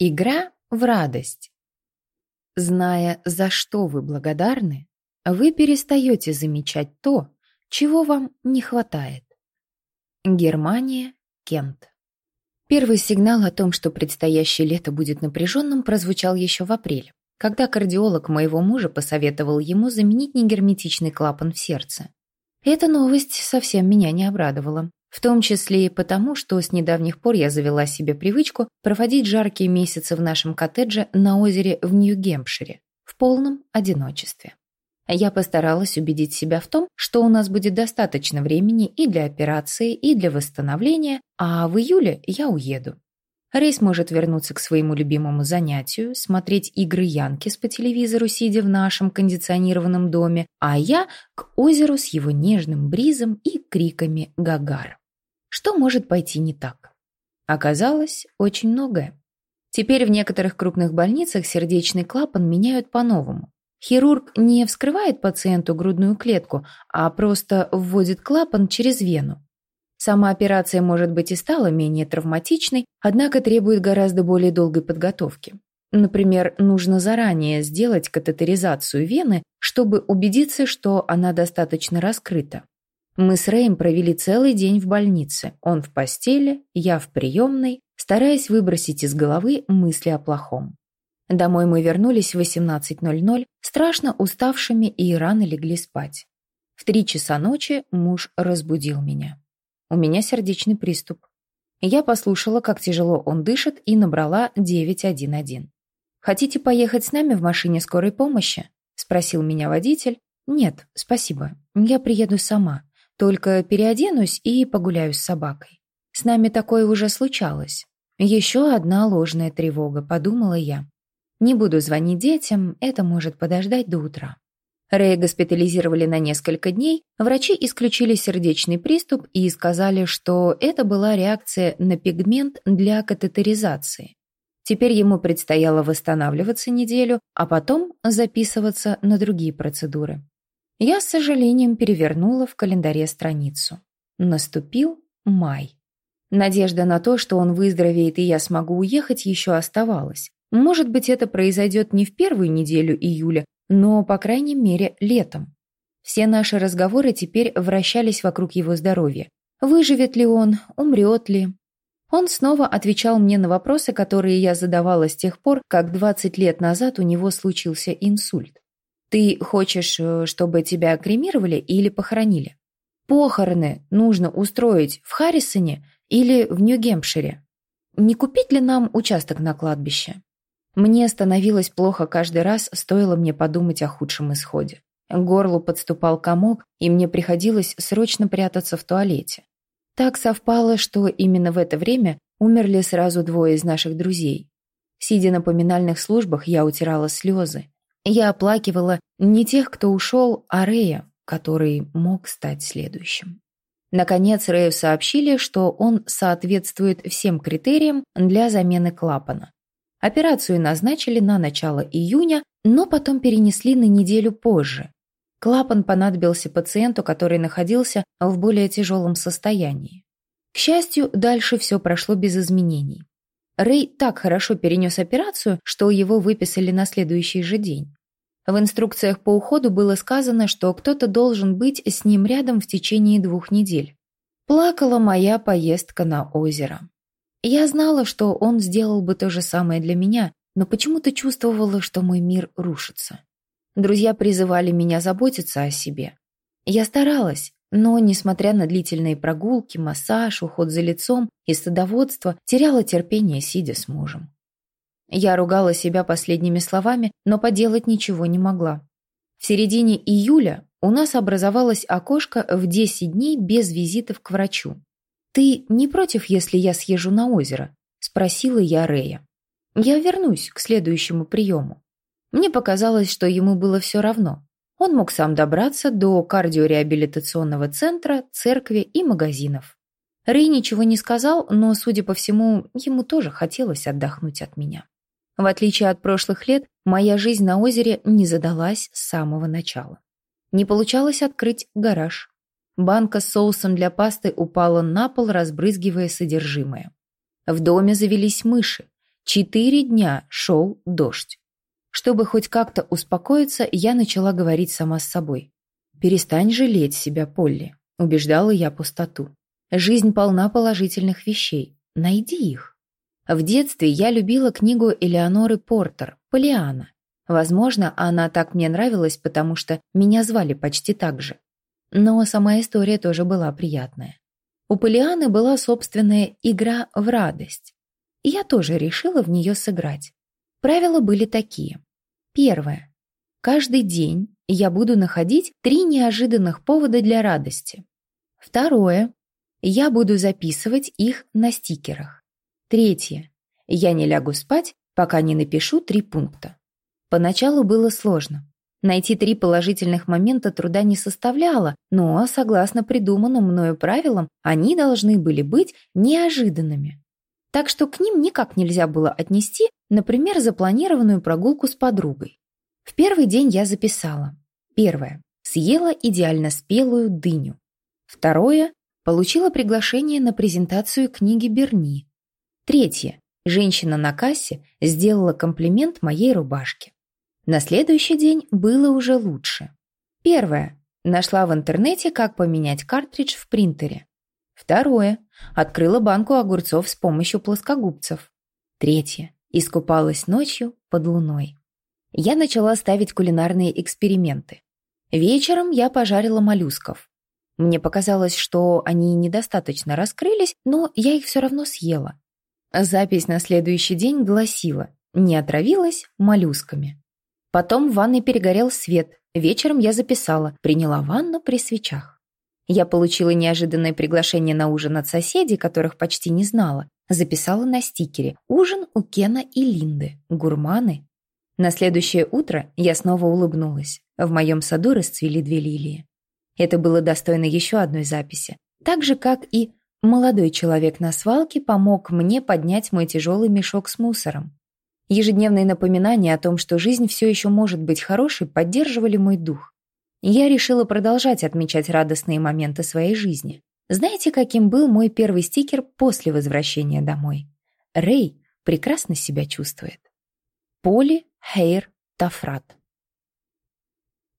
Игра в радость. Зная, за что вы благодарны, вы перестаете замечать то, чего вам не хватает. Германия, Кент. Первый сигнал о том, что предстоящее лето будет напряженным, прозвучал еще в апреле, когда кардиолог моего мужа посоветовал ему заменить негерметичный клапан в сердце. Эта новость совсем меня не обрадовала. В том числе и потому, что с недавних пор я завела себе привычку проводить жаркие месяцы в нашем коттедже на озере в Нью-Гемпшире в полном одиночестве. Я постаралась убедить себя в том, что у нас будет достаточно времени и для операции, и для восстановления, а в июле я уеду. Рейс может вернуться к своему любимому занятию, смотреть игры Янкис по телевизору, сидя в нашем кондиционированном доме, а я к озеру с его нежным бризом и криками «Гагар». Что может пойти не так? Оказалось, очень многое. Теперь в некоторых крупных больницах сердечный клапан меняют по-новому. Хирург не вскрывает пациенту грудную клетку, а просто вводит клапан через вену. Сама операция, может быть, и стала менее травматичной, однако требует гораздо более долгой подготовки. Например, нужно заранее сделать катетеризацию вены, чтобы убедиться, что она достаточно раскрыта. Мы с Рэем провели целый день в больнице. Он в постели, я в приемной, стараясь выбросить из головы мысли о плохом. Домой мы вернулись в 18.00, страшно уставшими и рано легли спать. В три часа ночи муж разбудил меня. У меня сердечный приступ. Я послушала, как тяжело он дышит, и набрала 911. «Хотите поехать с нами в машине скорой помощи?» — спросил меня водитель. «Нет, спасибо. Я приеду сама. Только переоденусь и погуляю с собакой. С нами такое уже случалось. Еще одна ложная тревога», — подумала я. «Не буду звонить детям, это может подождать до утра». Рэя госпитализировали на несколько дней, врачи исключили сердечный приступ и сказали, что это была реакция на пигмент для катетеризации. Теперь ему предстояло восстанавливаться неделю, а потом записываться на другие процедуры. Я с сожалением перевернула в календаре страницу. Наступил май. Надежда на то, что он выздоровеет и я смогу уехать, еще оставалась. Может быть, это произойдет не в первую неделю июля, но, по крайней мере, летом. Все наши разговоры теперь вращались вокруг его здоровья. Выживет ли он, умрет ли? Он снова отвечал мне на вопросы, которые я задавала с тех пор, как 20 лет назад у него случился инсульт. «Ты хочешь, э, чтобы тебя кремировали или похоронили?» «Похороны нужно устроить в Харрисоне или в Нью-Гемпшире. Не купить ли нам участок на кладбище?» Мне становилось плохо каждый раз, стоило мне подумать о худшем исходе. К горлу подступал комок, и мне приходилось срочно прятаться в туалете. Так совпало, что именно в это время умерли сразу двое из наших друзей. Сидя на поминальных службах, я утирала слезы. Я оплакивала не тех, кто ушел, а Рея, который мог стать следующим. Наконец Рэю сообщили, что он соответствует всем критериям для замены клапана. Операцию назначили на начало июня, но потом перенесли на неделю позже. Клапан понадобился пациенту, который находился в более тяжелом состоянии. К счастью, дальше все прошло без изменений. Рэй так хорошо перенес операцию, что его выписали на следующий же день. В инструкциях по уходу было сказано, что кто-то должен быть с ним рядом в течение двух недель. Плакала моя поездка на озеро. Я знала, что он сделал бы то же самое для меня, но почему-то чувствовала, что мой мир рушится. Друзья призывали меня заботиться о себе. Я старалась, но, несмотря на длительные прогулки, массаж, уход за лицом и садоводство, теряла терпение, сидя с мужем. Я ругала себя последними словами, но поделать ничего не могла. В середине июля у нас образовалось окошко в 10 дней без визитов к врачу. «Ты не против, если я съезжу на озеро?» – спросила я Рея. «Я вернусь к следующему приему». Мне показалось, что ему было все равно. Он мог сам добраться до кардиореабилитационного центра, церкви и магазинов. Рэй ничего не сказал, но, судя по всему, ему тоже хотелось отдохнуть от меня. В отличие от прошлых лет, моя жизнь на озере не задалась с самого начала. Не получалось открыть гараж. Банка с соусом для пасты упала на пол, разбрызгивая содержимое. В доме завелись мыши. Четыре дня шел дождь. Чтобы хоть как-то успокоиться, я начала говорить сама с собой. «Перестань жалеть себя, Полли», — убеждала я пустоту. «Жизнь полна положительных вещей. Найди их». В детстве я любила книгу Элеоноры Портер «Полиана». Возможно, она так мне нравилась, потому что меня звали почти так же. Но сама история тоже была приятная. У Полианы была собственная игра в радость. Я тоже решила в нее сыграть. Правила были такие. Первое. Каждый день я буду находить три неожиданных повода для радости. Второе. Я буду записывать их на стикерах. Третье. Я не лягу спать, пока не напишу три пункта. Поначалу было сложно. Найти три положительных момента труда не составляло, но, согласно придуманным мною правилам, они должны были быть неожиданными. Так что к ним никак нельзя было отнести, например, запланированную прогулку с подругой. В первый день я записала. Первое. Съела идеально спелую дыню. Второе. Получила приглашение на презентацию книги Берни. Третье. Женщина на кассе сделала комплимент моей рубашке. На следующий день было уже лучше. Первое. Нашла в интернете, как поменять картридж в принтере. Второе. Открыла банку огурцов с помощью плоскогубцев. Третье. Искупалась ночью под луной. Я начала ставить кулинарные эксперименты. Вечером я пожарила моллюсков. Мне показалось, что они недостаточно раскрылись, но я их все равно съела. Запись на следующий день гласила «Не отравилась моллюсками». Потом в ванной перегорел свет. Вечером я записала «Приняла ванну при свечах». Я получила неожиданное приглашение на ужин от соседей, которых почти не знала. Записала на стикере «Ужин у Кена и Линды. Гурманы». На следующее утро я снова улыбнулась. В моем саду расцвели две лилии. Это было достойно еще одной записи. Так же, как и Молодой человек на свалке помог мне поднять мой тяжелый мешок с мусором. Ежедневные напоминания о том, что жизнь все еще может быть хорошей, поддерживали мой дух. Я решила продолжать отмечать радостные моменты своей жизни. Знаете, каким был мой первый стикер после возвращения домой? Рэй прекрасно себя чувствует. Поли Хейр Тафрат